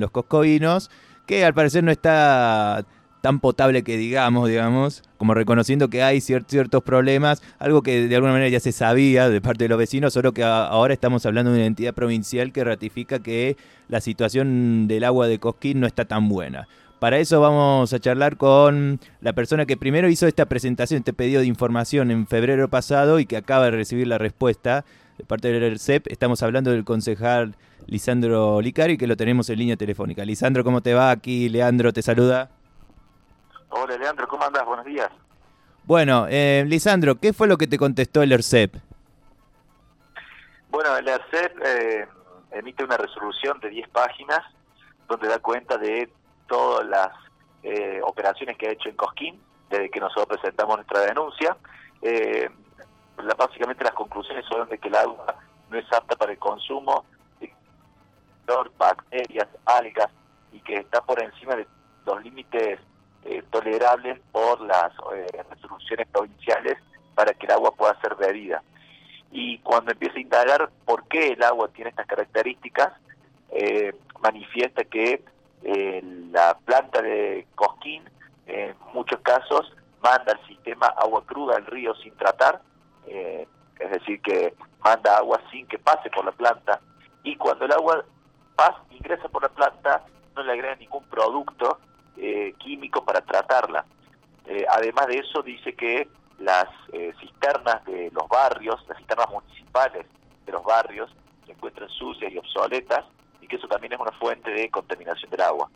los coscovinos, que al parecer no está tan potable que digamos, digamos, como reconociendo que hay ciertos problemas, algo que de alguna manera ya se sabía de parte de los vecinos, solo que ahora estamos hablando de una entidad provincial que ratifica que la situación del agua de Cosquín no está tan buena. Para eso vamos a charlar con la persona que primero hizo esta presentación, este pedido de información en febrero pasado y que acaba de recibir la respuesta de parte del ERCEP. Estamos hablando del concejal Lisandro Licari, que lo tenemos en línea telefónica. Lisandro, ¿cómo te va? Aquí Leandro te saluda. Hola Leandro, ¿cómo andas? Buenos días. Bueno, eh, Lisandro, ¿qué fue lo que te contestó el ERCEP? Bueno, el ERCEP eh, emite una resolución de 10 páginas donde da cuenta de todas las eh, operaciones que ha hecho en Cosquín desde que nosotros presentamos nuestra denuncia. Eh, básicamente las conclusiones son de que el agua no es apta para el consumo bacterias, algas y que está por encima de los límites eh, tolerables por las resoluciones provinciales para que el agua pueda ser bebida. Y cuando empieza a indagar por qué el agua tiene estas características, manifiesta que la planta de Cosquín, en muchos casos, manda al sistema agua cruda al río sin tratar, eh, es decir, que manda agua sin que pase por la planta, y cuando el agua pasa, ingresa por la planta, no le agrega ningún producto eh, químico para tratarla. Eh, además de eso, dice que las cisternas de los barrios, las cisternas municipales de los barrios, se encuentran sucias y obsoletas, y que eso también es una fuente de contaminación del agua.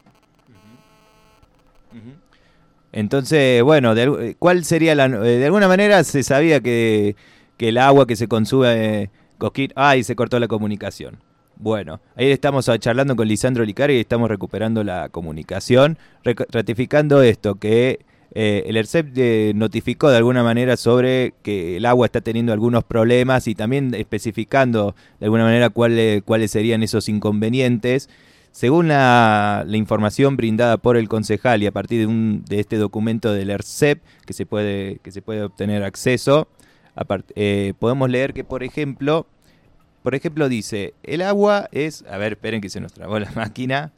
Entonces, bueno, de, ¿cuál sería la... Eh, de alguna manera se sabía que, que el agua que se consume... Eh, Cosquín, ay, se cortó la comunicación. Bueno, ahí estamos charlando con Lisandro Licari y estamos recuperando la comunicación, ratificando esto, que eh, el ERCEP notificó de alguna manera sobre que el agua está teniendo algunos problemas y también especificando de alguna manera cuáles cuáles serían esos inconvenientes. Según la, información brindada por el concejal y a partir de, un, de este documento del ERCEP que se puede, que se puede obtener acceso, eh, podemos leer que, por ejemplo, por ejemplo, dice, el agua es, a ver, esperen que se nos trabó la máquina,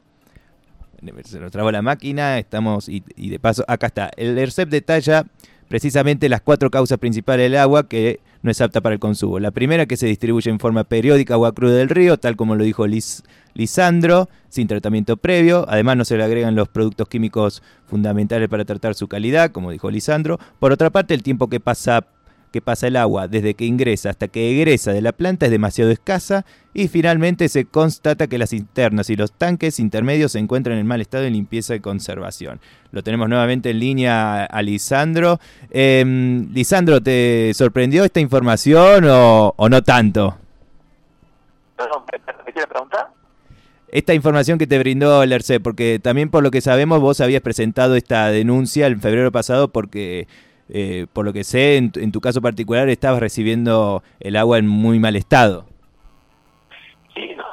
se nos trabó la máquina, estamos, y, de paso, acá está, el ERCEP detalla precisamente las cuatro causas principales del agua que no es apta para el consumo. La primera que se distribuye en forma periódica agua cruda del río, tal como lo dijo Lisandro, sin tratamiento previo. Además no se le agregan los productos químicos fundamentales para tratar su calidad, como dijo Lisandro. Por otra parte, el tiempo que pasa que pasa el agua desde que ingresa hasta que egresa de la planta es demasiado escasa y finalmente se constata que las internas y los tanques intermedios se encuentran en mal estado de limpieza y conservación. Lo tenemos nuevamente en línea a Lisandro. Em, Lisandro, ¿te sorprendió esta información o, no tanto? Perdón, ¿me preguntar? esta información que te brindó el ERCE, porque también por lo que sabemos vos habías presentado esta denuncia en febrero pasado porque eh, por lo que sé, en, tu caso particular estabas recibiendo el agua en muy mal estado. Sí, no.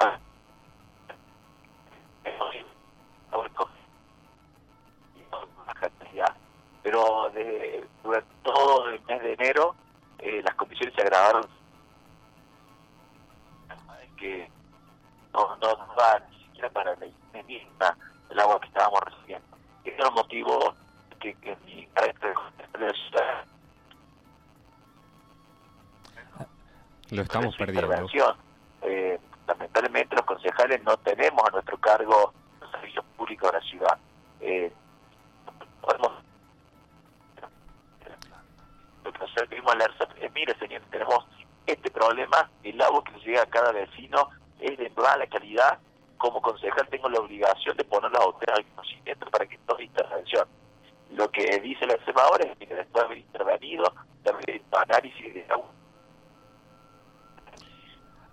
Pero de, durante todo el mes de enero eh, las condiciones se agravaron que no, no da ni siquiera para la el agua que estábamos recibiendo. Ese era el motivo que, que mi lo estamos perdiendo. Eh, lamentablemente los concejales no tenemos a nuestro cargo los servicios públicos de la ciudad. Eh, podemos eh, mire señor, tenemos este problema, el agua que llega a cada vecino es de mala calidad, como concejal tengo la obligación de poner la botella al conocimiento para que todos intervención. Lo que dice la SEMA ahora es que después de haber intervenido, de haber análisis de agua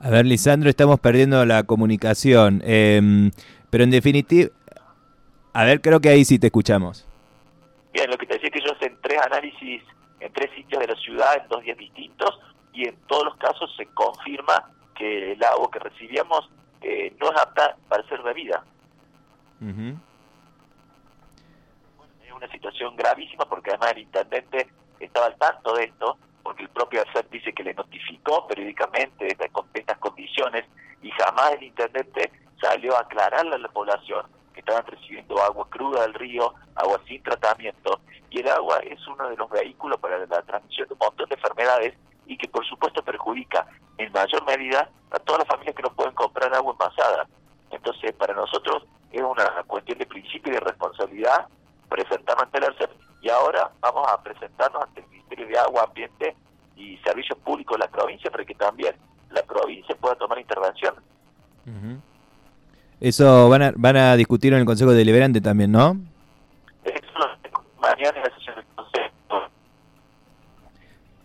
a ver, Lisandro, estamos perdiendo la comunicación. Em, pero en definitiva, a ver, creo que ahí sí te escuchamos. Bien, lo que te decía es que yo hice tres análisis en tres sitios de la ciudad en dos días distintos y en todos los casos se confirma que el agua que recibíamos eh, no es apta para ser bebida. es una situación gravísima porque además el intendente estaba al tanto de esto porque el propio ACEP dice que le notificó periódicamente estas, estas condiciones y jamás el intendente salió a aclararle a la población que estaban recibiendo agua cruda del río, agua sin tratamiento, y el agua es uno de los vehículos para la transmisión de un montón de enfermedades y que por supuesto perjudica en mayor medida a todas las familias que no pueden comprar agua envasada. Entonces, para nosotros es una cuestión de principio y de responsabilidad presentarnos ante el y ahora vamos a presentarnos ante el Ministerio de Agua, Ambiente y Servicios Públicos de la provincia para que también la provincia pueda tomar intervención. Eso van a, van a discutir en el Consejo Deliberante también, ¿no? Eso mañana en la sesión del Consejo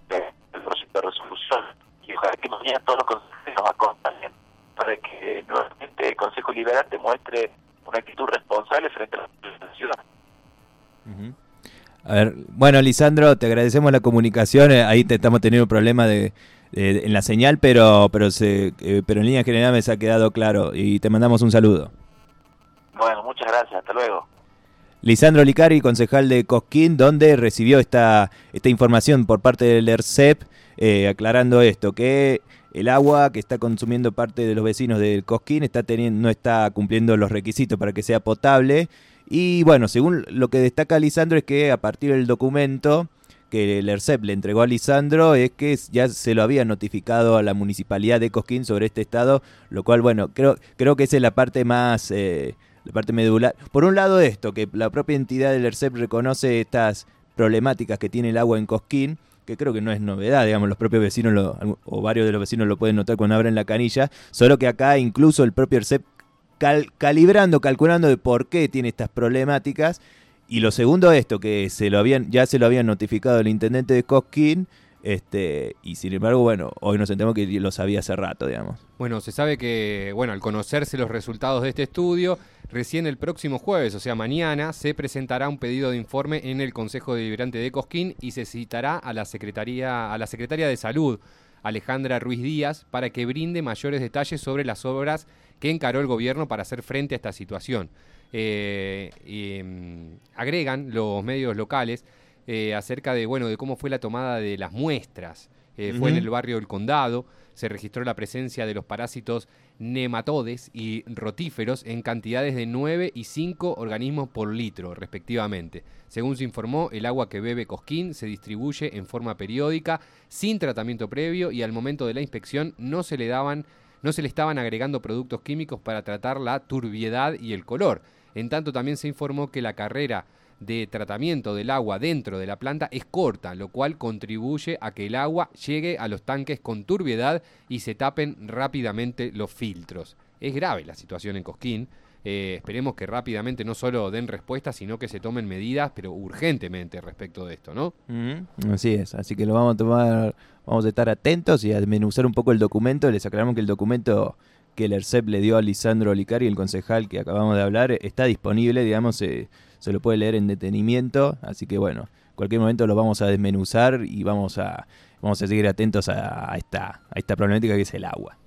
del proyecto de resolución y ojalá que mañana todos los consejos nos acompañen para que nuevamente el Consejo Deliberante muestre una actitud responsable frente a la ciudad. A ver, bueno, Lisandro, te agradecemos la comunicación. Eh, ahí te estamos teniendo un problema de, en la señal, pero pero se, eh, pero en línea general me se ha quedado claro y te mandamos un saludo. Bueno, muchas gracias. Hasta luego. Lisandro Licari, concejal de Cosquín, donde recibió esta, esta información por parte del ERCEP, eh, aclarando esto, que el agua que está consumiendo parte de los vecinos del Cosquín está teniendo, no está cumpliendo los requisitos para que sea potable y bueno, según lo que destaca Lisandro es que a partir del documento que el ERCEP le entregó a Lisandro es que ya se lo había notificado a la municipalidad de Cosquín sobre este estado, lo cual, bueno, creo, creo que esa es la parte más, eh, la parte medular. Por un lado esto, que la propia entidad del ERCEP reconoce estas problemáticas que tiene el agua en Cosquín, que creo que no es novedad, digamos, los propios vecinos o varios de los vecinos lo pueden notar cuando abren la canilla, solo que acá incluso el propio ERCEP calibrando, calculando de por qué tiene estas problemáticas. Y lo segundo esto, que se lo habían, ya se lo habían notificado el intendente de Cosquín, este, y sin embargo, bueno, hoy nos entendemos que lo sabía hace rato, digamos. Bueno, se sabe que, bueno, al conocerse los resultados de este estudio, recién el próximo jueves, o sea, mañana, se presentará un pedido de informe en el Consejo Deliberante de Cosquín y se citará a la Secretaría, a la Secretaria de Salud, Alejandra Ruiz Díaz, para que brinde mayores detalles sobre las obras que encaró el gobierno para hacer frente a esta situación. Eh, mm, agregan los medios locales eh, acerca de, bueno, de cómo fue la tomada de las muestras. Eh, fue en el barrio del Condado, se registró la presencia de los parásitos nematodes y rotíferos en cantidades de 9 y 5 organismos por litro, respectivamente. Según se informó, el agua que bebe Cosquín se distribuye en forma periódica, sin tratamiento previo y al momento de la inspección no se le daban no se le estaban agregando productos químicos para tratar la turbiedad y el color. En tanto también se informó que la carrera de tratamiento del agua dentro de la planta es corta, lo cual contribuye a que el agua llegue a los tanques con turbiedad y se tapen rápidamente los filtros. Es grave la situación en Cosquín. Eh, esperemos que rápidamente no solo den respuesta, sino que se tomen medidas, pero urgentemente respecto de esto, ¿no? Así es, así que lo vamos a tomar, vamos a estar atentos y a desmenuzar un poco el documento. Les aclaramos que el documento que el ERCEP le dio a Lisandro Olicari, el concejal que acabamos de hablar, está disponible, digamos, se lo puede leer en detenimiento, así que bueno, en cualquier momento lo vamos a desmenuzar y vamos a, vamos a seguir atentos a, esta, a esta problemática que es el agua.